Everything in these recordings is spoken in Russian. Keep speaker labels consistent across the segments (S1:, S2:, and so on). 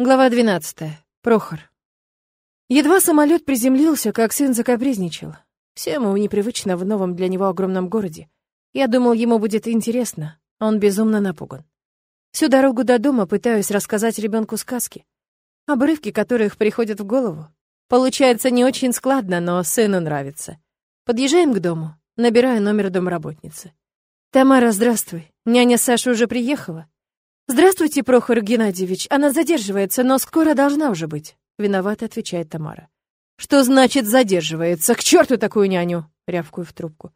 S1: Глава 12. Прохор. Едва самолет приземлился, как сын закапризничал. Все ему непривычно в новом для него огромном городе. Я думал, ему будет интересно, а он безумно напуган. Всю дорогу до дома пытаюсь рассказать ребенку сказки, обрывки которых приходят в голову. Получается не очень складно, но сыну нравится. Подъезжаем к дому, набираю номер домработницы. «Тамара, здравствуй. Няня Саша уже приехала?» «Здравствуйте, Прохор Геннадьевич. Она задерживается, но скоро должна уже быть», — виновато отвечает Тамара. «Что значит задерживается? К черту такую няню!» — рявкую в трубку.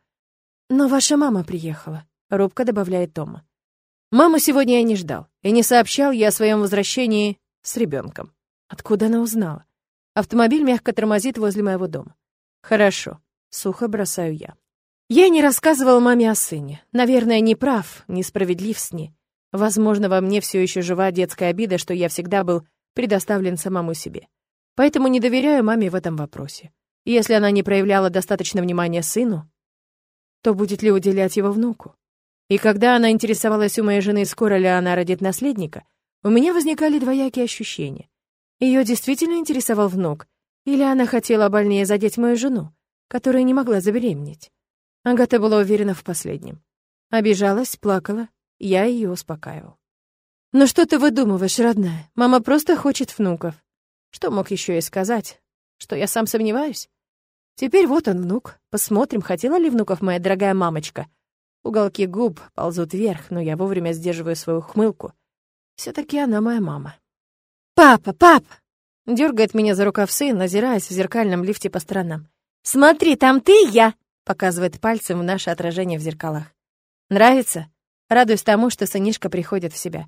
S1: «Но ваша мама приехала», — робко добавляет Тома. «Маму сегодня я не ждал, и не сообщал я о своем возвращении с ребенком. Откуда она узнала? Автомобиль мягко тормозит возле моего дома. Хорошо, сухо бросаю я. Я не рассказывал маме о сыне. Наверное, не прав, несправедлив с ней. Возможно, во мне все еще жива детская обида, что я всегда был предоставлен самому себе. Поэтому не доверяю маме в этом вопросе. Если она не проявляла достаточно внимания сыну, то будет ли уделять его внуку? И когда она интересовалась у моей жены, скоро ли она родит наследника, у меня возникали двоякие ощущения. Ее действительно интересовал внук, или она хотела больнее задеть мою жену, которая не могла забеременеть. Агата была уверена в последнем. Обижалась, плакала, я ее успокаивал. «Ну что ты выдумываешь, родная? Мама просто хочет внуков». Что мог еще и сказать? Что я сам сомневаюсь? Теперь вот он, внук. Посмотрим, хотела ли внуков моя дорогая мамочка. Уголки губ ползут вверх, но я вовремя сдерживаю свою хмылку. все таки она моя мама. «Папа, пап!» Дергает меня за рукав сын, озираясь в зеркальном лифте по сторонам. «Смотри, там ты и я!» Показывает пальцем в наше отражение в зеркалах. «Нравится?» Радуюсь тому, что сынишка приходит в себя.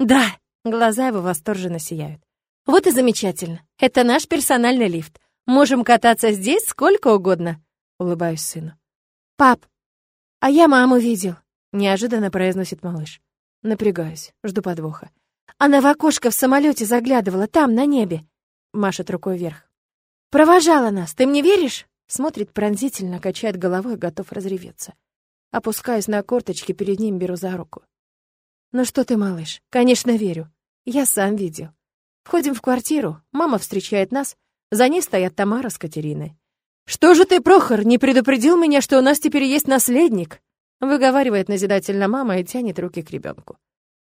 S1: «Да!» — глаза его восторженно сияют. «Вот и замечательно. Это наш персональный лифт. Можем кататься здесь сколько угодно», — улыбаюсь сыну. «Пап, а я маму видел», — неожиданно произносит малыш. Напрягаюсь, жду подвоха. Она в окошко в самолете заглядывала, там, на небе. Машет рукой вверх. «Провожала нас, ты мне веришь?» Смотрит пронзительно, качает головой, готов разреветься. Опускаюсь на корточки, перед ним беру за руку. «Ну что ты, малыш? Конечно, верю. Я сам видел. Входим в квартиру, мама встречает нас, за ней стоят Тамара с Катериной. «Что же ты, Прохор, не предупредил меня, что у нас теперь есть наследник?» Выговаривает назидательно мама и тянет руки к ребенку.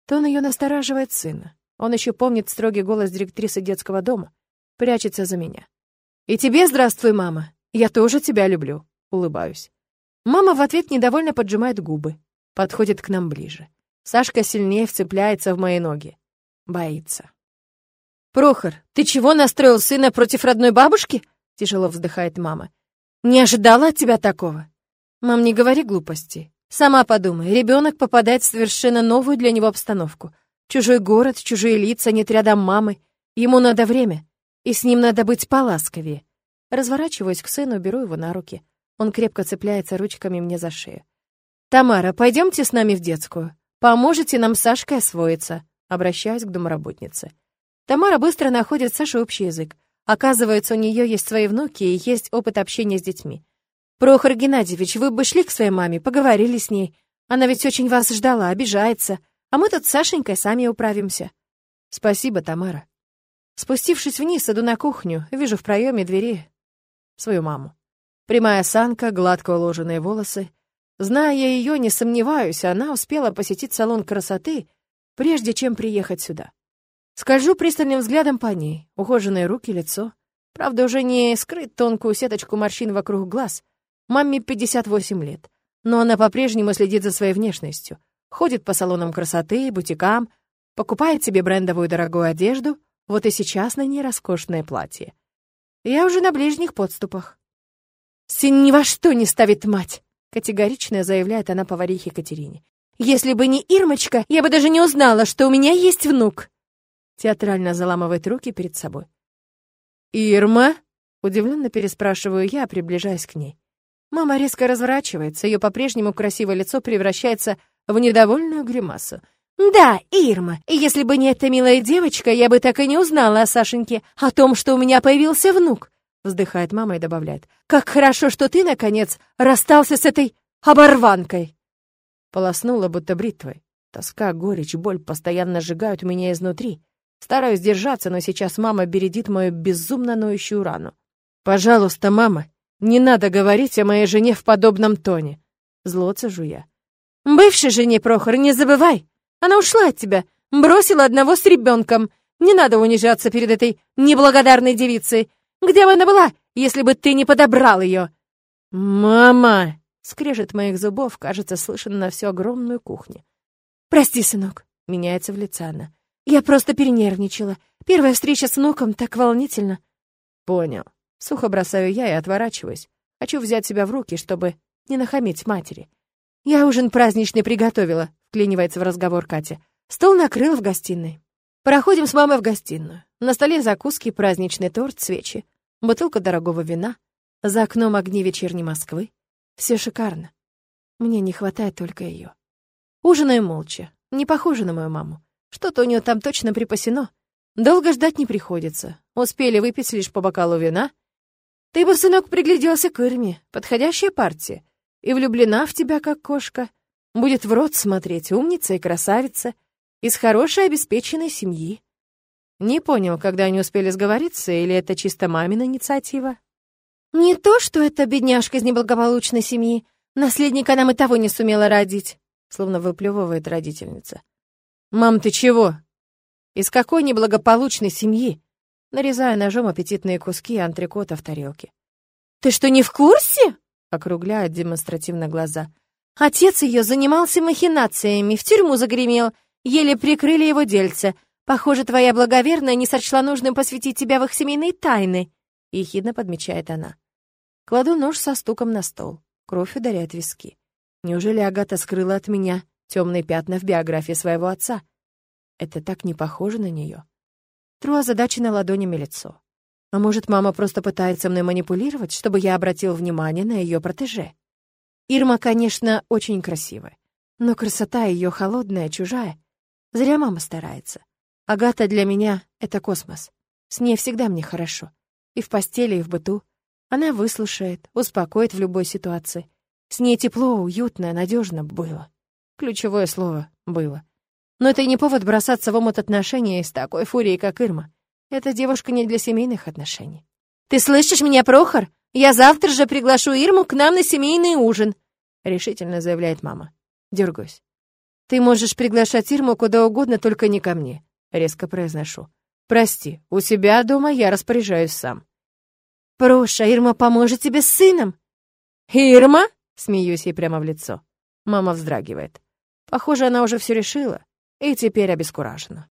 S1: То он ее настораживает сына. Он еще помнит строгий голос директрисы детского дома. Прячется за меня. «И тебе здравствуй, мама. Я тоже тебя люблю», — улыбаюсь. Мама в ответ недовольно поджимает губы, подходит к нам ближе. Сашка сильнее вцепляется в мои ноги. Боится. «Прохор, ты чего настроил сына против родной бабушки?» Тяжело вздыхает мама. «Не ожидала от тебя такого?» «Мам, не говори глупости. Сама подумай, ребенок попадает в совершенно новую для него обстановку. Чужой город, чужие лица, нет рядом мамы. Ему надо время, и с ним надо быть поласковее». Разворачиваюсь к сыну, беру его на руки. Он крепко цепляется ручками мне за шею. «Тамара, пойдемте с нами в детскую. Поможете нам с Сашкой освоиться», обращаюсь к домработнице. Тамара быстро находит с Сашей общий язык. Оказывается, у нее есть свои внуки и есть опыт общения с детьми. «Прохор Геннадьевич, вы бы шли к своей маме, поговорили с ней. Она ведь очень вас ждала, обижается. А мы тут с Сашенькой сами управимся». «Спасибо, Тамара». Спустившись вниз, иду на кухню, вижу в проеме двери свою маму. Прямая осанка, гладко уложенные волосы. Зная ее, не сомневаюсь, она успела посетить салон красоты, прежде чем приехать сюда. Скольжу пристальным взглядом по ней, ухоженные руки, лицо. Правда, уже не скрыть тонкую сеточку морщин вокруг глаз. Маме 58 лет, но она по-прежнему следит за своей внешностью. Ходит по салонам красоты, бутикам, покупает себе брендовую дорогую одежду, вот и сейчас на ней роскошное платье. Я уже на ближних подступах. «Сын ни во что не ставит мать!» — категорично заявляет она поварихе Катерине. «Если бы не Ирмочка, я бы даже не узнала, что у меня есть внук!» Театрально заламывает руки перед собой. «Ирма?» — удивленно переспрашиваю я, приближаясь к ней. Мама резко разворачивается, ее по-прежнему красивое лицо превращается в недовольную гримасу. «Да, Ирма, если бы не эта милая девочка, я бы так и не узнала о Сашеньке, о том, что у меня появился внук. Вздыхает мама и добавляет. «Как хорошо, что ты, наконец, расстался с этой оборванкой!» Полоснула, будто бритвой. Тоска, горечь, боль постоянно сжигают меня изнутри. Стараюсь держаться, но сейчас мама бередит мою безумно ноющую рану. «Пожалуйста, мама, не надо говорить о моей жене в подобном тоне!» Зло цежу я. «Бывшей жене, Прохор, не забывай! Она ушла от тебя, бросила одного с ребенком. Не надо унижаться перед этой неблагодарной девицей. Где бы она была, если бы ты не подобрал ее?» «Мама!» — скрежет моих зубов, кажется, слышен на всю огромную кухню. «Прости, сынок», — меняется в лице она. «Я просто перенервничала. Первая встреча с внуком так волнительно». «Понял». Сухо бросаю я и отворачиваюсь. Хочу взять себя в руки, чтобы не нахамить матери. «Я ужин праздничный приготовила», — вклинивается в разговор Катя. «Стол накрыл в гостиной». Проходим с мамой в гостиную. На столе закуски, праздничный торт, свечи, бутылка дорогого вина, за окном огни вечерней Москвы. Все шикарно. Мне не хватает только ее. Ужинаем молча. Не похоже на мою маму. Что-то у нее там точно припасено. Долго ждать не приходится. Успели выпить лишь по бокалу вина. Ты бы, сынок, пригляделся к Ирме. Подходящая партия и влюблена в тебя, как кошка. Будет в рот смотреть, умница и красавица, из хорошей обеспеченной семьи. Не понял, когда они успели сговориться, или это чисто мамина инициатива? Не то, что это бедняжка из неблагополучной семьи. Наследника нам и того не сумела родить, словно выплевывает родительница. «Мам, ты чего? Из какой неблагополучной семьи?» Нарезая ножом аппетитные куски антрикота в тарелке. «Ты что, не в курсе?» округляет демонстративно глаза. Отец ее занимался махинациями, в тюрьму загремел, еле прикрыли его дельце. Похоже, твоя благоверная не сочла нужным посвятить тебя в их семейные тайны, ехидно подмечает она. Кладу нож со стуком на стол. Кровь ударяет виски. Неужели Агата скрыла от меня темные пятна в биографии своего отца? Это так не похоже на нее. Тру озадаченно ладонями лицо. А может, мама просто пытается мной манипулировать, чтобы я обратил внимание на ее протеже? Ирма, конечно, очень красивая, но красота ее холодная, чужая. Зря мама старается. Агата для меня — это космос. С ней всегда мне хорошо. И в постели, и в быту. Она выслушает, успокоит в любой ситуации. С ней тепло, уютно, надежно было. Ключевое слово «было». Но это и не повод бросаться в омут отношений с такой фурией, как Ирма. Эта девушка не для семейных отношений. «Ты слышишь меня, Прохор? Я завтра же приглашу Ирму к нам на семейный ужин», — решительно заявляет мама. Дергаюсь. «Ты можешь приглашать Ирму куда угодно, только не ко мне», — резко произношу. «Прости, у себя дома я распоряжаюсь сам». «Проша, Ирма поможет тебе с сыном». «Ирма?» — смеюсь ей прямо в лицо. Мама вздрагивает. Похоже, она уже все решила и теперь обескуражена.